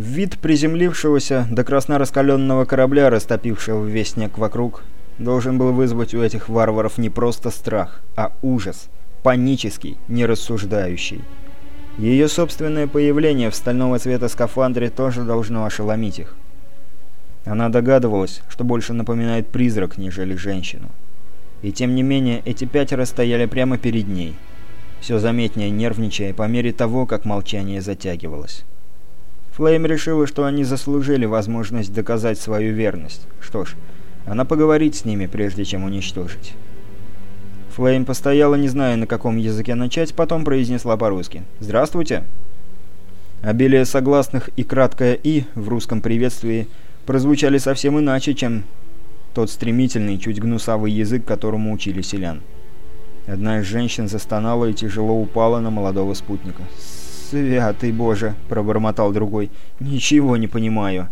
Вид приземлившегося до красна раскаленного корабля, растопившего весь снег вокруг, должен был вызвать у этих варваров не просто страх, а ужас, панический, нерассуждающий. Ее собственное появление в стального цвета скафандре тоже должно ошеломить их. Она догадывалась, что больше напоминает призрак, нежели женщину. И тем не менее, эти пятеро стояли прямо перед ней, все заметнее нервничая по мере того, как молчание затягивалось. Флейм решила, что они заслужили возможность доказать свою верность. Что ж, она поговорит с ними, прежде чем уничтожить. Флейм постояла, не зная, на каком языке начать, потом произнесла по-русски. «Здравствуйте!» Обилие согласных и краткое «и» в русском приветствии прозвучали совсем иначе, чем тот стремительный, чуть гнусавый язык, которому учили селян. Одна из женщин застонала и тяжело упала на молодого спутника. «Святый Боже!» — пробормотал другой. «Ничего не понимаю».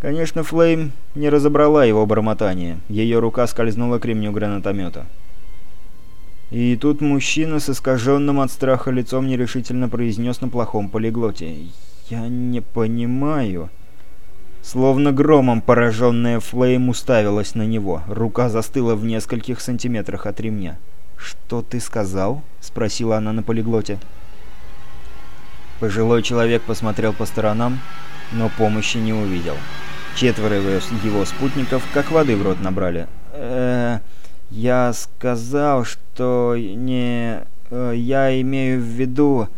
Конечно, Флейм не разобрала его бормотание. Ее рука скользнула к ремню гранатомета. И тут мужчина с искаженным от страха лицом нерешительно произнес на плохом полиглоте. «Я не понимаю...» Словно громом пораженная Флейм уставилась на него. Рука застыла в нескольких сантиметрах от ремня. «Что ты сказал?» — спросила она на полиглоте. Пожилой человек посмотрел по сторонам, но помощи не увидел. Четверо его спутников как воды в рот набрали. э я сказал, что не... Э, я имею в виду...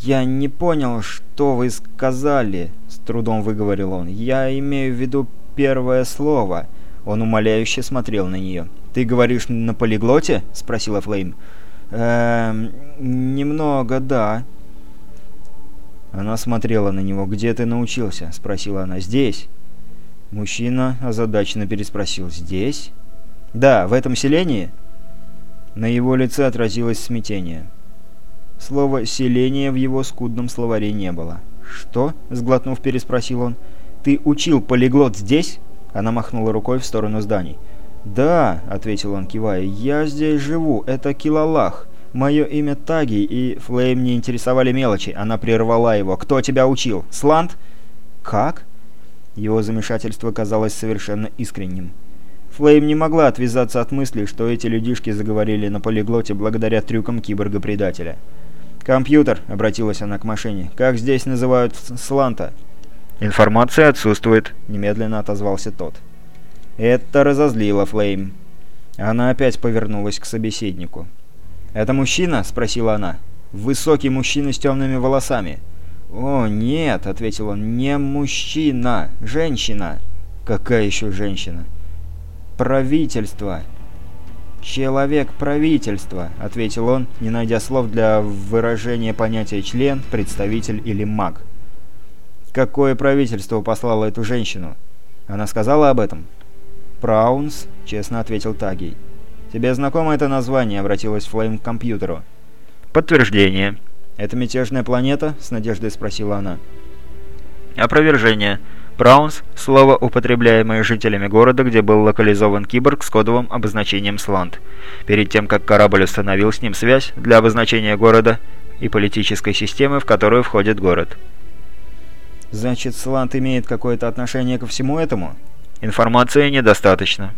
Я не понял, что вы сказали трудом выговорил он. «Я имею в виду первое слово». Он умоляюще смотрел на нее. «Ты говоришь на полиглоте?» — спросила Флейм. «Эм... Немного, да». Она смотрела на него. «Где ты научился?» — спросила она. «Здесь». Мужчина озадаченно переспросил. «Здесь?» «Да, в этом селении?» На его лице отразилось смятение. Слова «селение» в его скудном словаре не было. «Что?» — сглотнув, переспросил он. «Ты учил полиглот здесь?» Она махнула рукой в сторону зданий. «Да», — ответил он, кивая, — «я здесь живу. Это Килалах. Мое имя Таги, и Флейм не интересовали мелочи. Она прервала его. «Кто тебя учил? Сланд?» «Как?» Его замешательство казалось совершенно искренним. Флейм не могла отвязаться от мысли, что эти людишки заговорили на полиглоте благодаря трюкам киборга-предателя. «Компьютер», — обратилась она к машине, — «как здесь называют сланта?» «Информация отсутствует», — немедленно отозвался тот. Это разозлило Флейм. Она опять повернулась к собеседнику. «Это мужчина?» — спросила она. «Высокий мужчина с темными волосами». «О, нет», — ответил он, — «не мужчина, женщина». «Какая еще женщина?» «Правительство». «Человек правительства», — ответил он, не найдя слов для выражения понятия «член», «представитель» или «маг». «Какое правительство послало эту женщину?» Она сказала об этом? «Праунс», — честно ответил Тагий. «Тебе знакомо это название?» — обратилась Флейм к компьютеру. «Подтверждение». «Это мятежная планета?» — с надеждой спросила она. «Опровержение. Браунс – слово, употребляемое жителями города, где был локализован киборг с кодовым обозначением «Сланд». Перед тем, как корабль установил с ним связь для обозначения города и политической системы, в которую входит город. Значит, Сланд имеет какое-то отношение ко всему этому? Информации недостаточно.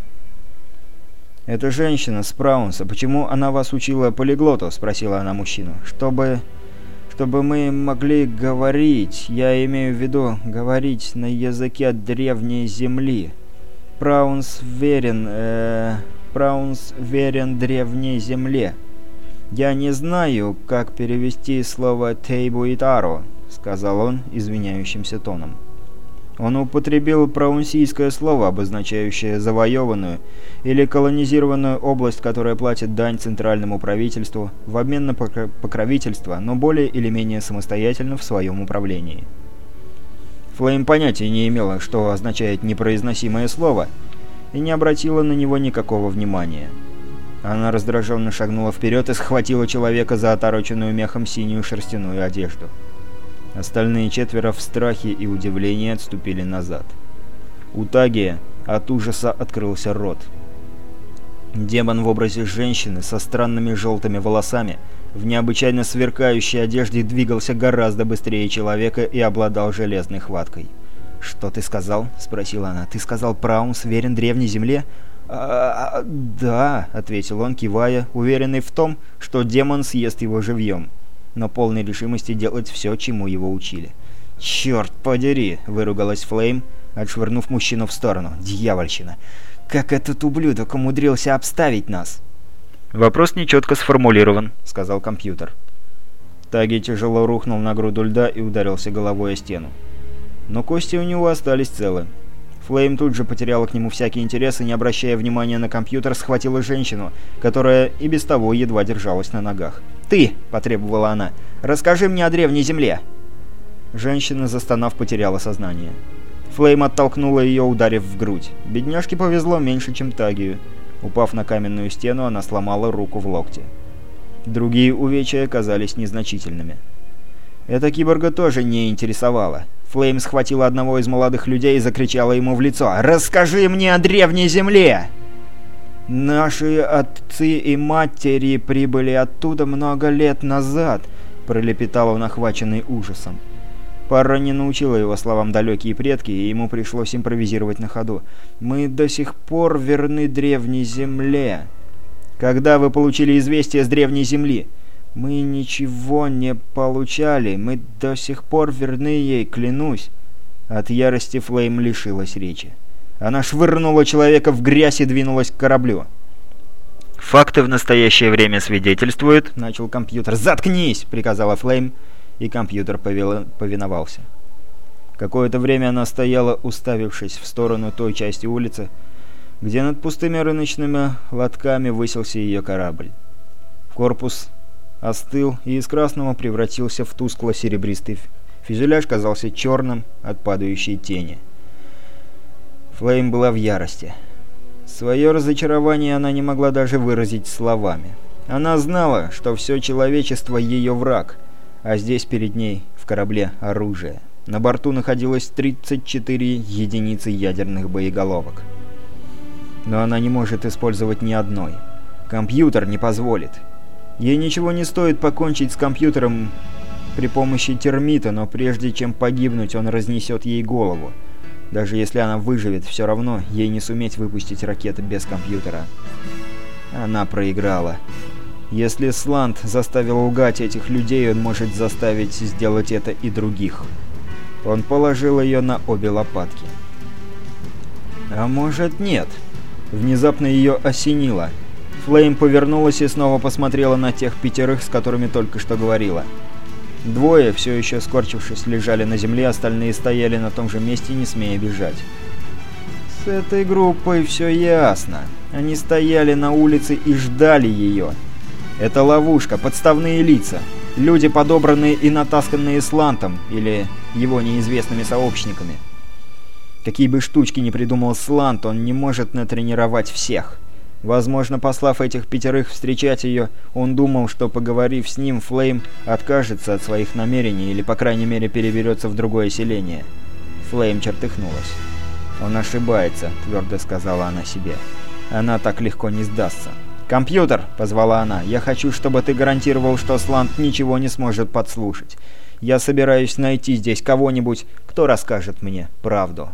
«Это женщина с Праунса. Почему она вас учила полиглоту?» – спросила она мужчину. «Чтобы чтобы мы могли говорить, я имею в виду говорить на языке древней земли. Праунс верен, э, Праунс верен древней земле. Я не знаю, как перевести слово «тейбу и таро», сказал он извиняющимся тоном. Он употребил праунсийское слово, обозначающее завоеванную или колонизированную область, которая платит дань центральному правительству в обмен на покровительство, но более или менее самостоятельно в своем управлении. Флейм понятия не имела, что означает непроизносимое слово, и не обратила на него никакого внимания. Она раздраженно шагнула вперед и схватила человека за отороченную мехом синюю шерстяную одежду. Остальные четверо в страхе и удивлении отступили назад. У Тагия от ужаса открылся рот. Демон в образе женщины со странными желтыми волосами в необычайно сверкающей одежде двигался гораздо быстрее человека и обладал железной хваткой. «Что ты сказал?» — спросила она. «Ты сказал, Праумс верен древней земле?» «А, -а «Да», — ответил он, кивая, уверенный в том, что демон съест его живьем, но полной решимости делать все, чему его учили. «Черт подери!» — выругалась Флейм, отшвырнув мужчину в сторону. «Дьявольщина! Как этот ублюдок умудрился обставить нас?» «Вопрос нечетко сформулирован», — сказал компьютер. Таги тяжело рухнул на груду льда и ударился головой о стену. Но кости у него остались целы. Флейм тут же потеряла к нему всякий интерес и, не обращая внимания на компьютер, схватила женщину, которая и без того едва держалась на ногах. «Ты!» — потребовала она. «Расскажи мне о Древней Земле!» Женщина, застонав, потеряла сознание. Флейм оттолкнула ее, ударив в грудь. Бедняжке повезло меньше, чем Тагию. Упав на каменную стену, она сломала руку в локте. Другие увечья оказались незначительными. Это киборга тоже не интересовало. Флейм схватила одного из молодых людей и закричала ему в лицо «Расскажи мне о Древней Земле!» «Наши отцы и матери прибыли оттуда много лет назад», — пролепетал он, охваченный ужасом. Парра не научила его словам далекие предки, и ему пришлось импровизировать на ходу. «Мы до сих пор верны Древней Земле». «Когда вы получили известие с Древней Земли?» «Мы ничего не получали. Мы до сих пор верны ей, клянусь». От ярости Флейм лишилась речи. Она швырнула человека в грязь и двинулась к кораблю. «Факты в настоящее время свидетельствуют...» — начал компьютер. «Заткнись!» — приказала Флейм, и компьютер повиновался. Какое-то время она стояла, уставившись в сторону той части улицы, где над пустыми рыночными лотками высился ее корабль. Корпус остыл и из красного превратился в тускло-серебристый фюзеляж казался черным от падающей тени. Флейм была в ярости. Свое разочарование она не могла даже выразить словами. Она знала, что все человечество ее враг, а здесь перед ней в корабле оружие. На борту находилось 34 единицы ядерных боеголовок. Но она не может использовать ни одной. Компьютер не позволит. Ей ничего не стоит покончить с компьютером при помощи термита, но прежде чем погибнуть, он разнесет ей голову. Даже если она выживет, все равно ей не суметь выпустить ракеты без компьютера. Она проиграла. Если Сланд заставил лгать этих людей, он может заставить сделать это и других. Он положил ее на обе лопатки. А может нет. Внезапно ее осенило. Флейм повернулась и снова посмотрела на тех пятерых, с которыми только что говорила. Двое, все еще скорчившись, лежали на земле, остальные стояли на том же месте, не смея бежать. С этой группой все ясно. Они стояли на улице и ждали ее. Это ловушка, подставные лица. Люди, подобранные и натасканные Слантом, или его неизвестными сообщниками. Какие бы штучки ни придумал Слант, он не может натренировать всех. Возможно, послав этих пятерых встречать ее, он думал, что, поговорив с ним, Флейм откажется от своих намерений или, по крайней мере, переберется в другое селение. Флейм чертыхнулась. «Он ошибается», — твердо сказала она себе. «Она так легко не сдастся». «Компьютер!» — позвала она. «Я хочу, чтобы ты гарантировал, что Слант ничего не сможет подслушать. Я собираюсь найти здесь кого-нибудь, кто расскажет мне правду».